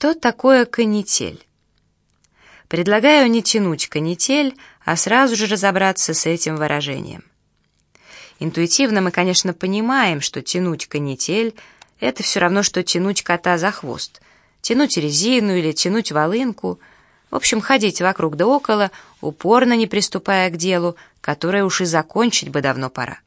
Что такое канитель? Предлагаю не тянуть канитель, а сразу же разобраться с этим выражением. Интуитивно мы, конечно, понимаем, что тянуть канитель — это все равно, что тянуть кота за хвост, тянуть резину или тянуть волынку, в общем, ходить вокруг да около, упорно не приступая к делу, которое уж и закончить бы давно пора.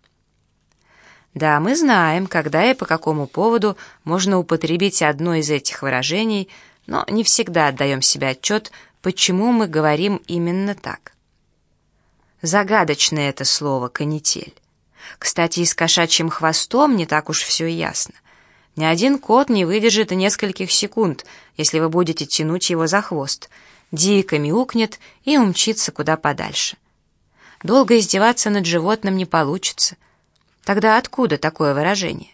Да, мы знаем, когда и по какому поводу можно употребить одно из этих выражений, но не всегда отдаем себе отчет, почему мы говорим именно так. Загадочное это слово «канитель». Кстати, и с кошачьим хвостом не так уж все ясно. Ни один кот не выдержит и нескольких секунд, если вы будете тянуть его за хвост. Дико мяукнет и умчится куда подальше. Долго издеваться над животным не получится. Тогда откуда такое выражение?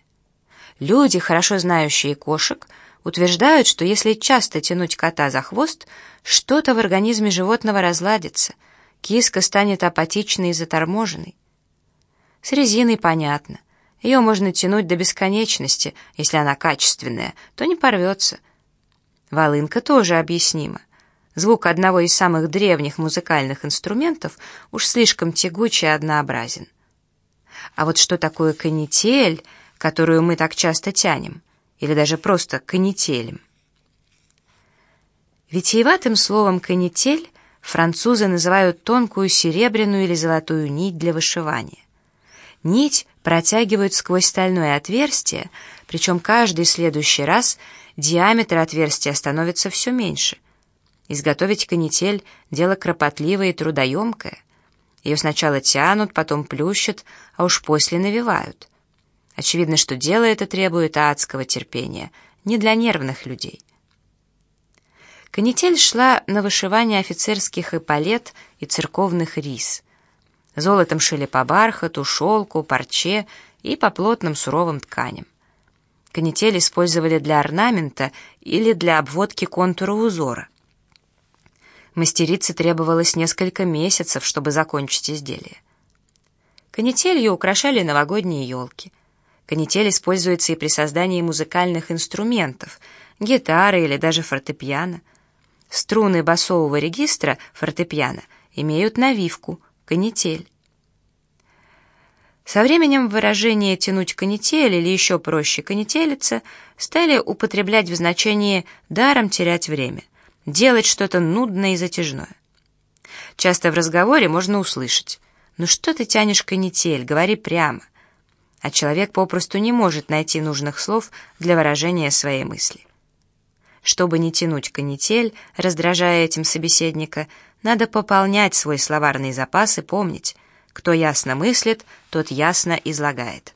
Люди, хорошо знающие кошек, утверждают, что если часто тянуть кота за хвост, что-то в организме животного разладится, киска станет апатичной и заторможенной. С резиной понятно. Ее можно тянуть до бесконечности, если она качественная, то не порвется. Волынка тоже объяснима. Звук одного из самых древних музыкальных инструментов уж слишком тягучий и однообразен. А вот что такое канитель, которую мы так часто тянем, или даже просто канителем? Витиеватым словом «канитель» французы называют тонкую серебряную или золотую нить для вышивания. Нить протягивают сквозь стальное отверстие, причем каждый следующий раз диаметр отверстия становится все меньше. Изготовить канитель — дело кропотливое и трудоемкое. Ее сначала тянут, потом плющат, а уж после навивают. Очевидно, что дело это требует адского терпения, не для нервных людей. Канитель шла на вышивание офицерских эполет и церковных рис. Золотом шили по бархату, шелку, парче и по плотным суровым тканям. Канитель использовали для орнамента или для обводки контура узора. Мастерице требовалось несколько месяцев, чтобы закончить изделие. Канителью украшали новогодние елки. Канитель используется и при создании музыкальных инструментов, гитары или даже фортепиано. Струны басового регистра фортепиано имеют навивку, канитель. Со временем выражение «тянуть канитель» или еще проще «канителиться» стали употреблять в значении «даром терять время» делать что-то нудное и затяжное. Часто в разговоре можно услышать «Ну что ты тянешь канитель, говори прямо». А человек попросту не может найти нужных слов для выражения своей мысли. Чтобы не тянуть канитель, раздражая этим собеседника, надо пополнять свой словарный запас и помнить, кто ясно мыслит, тот ясно излагает.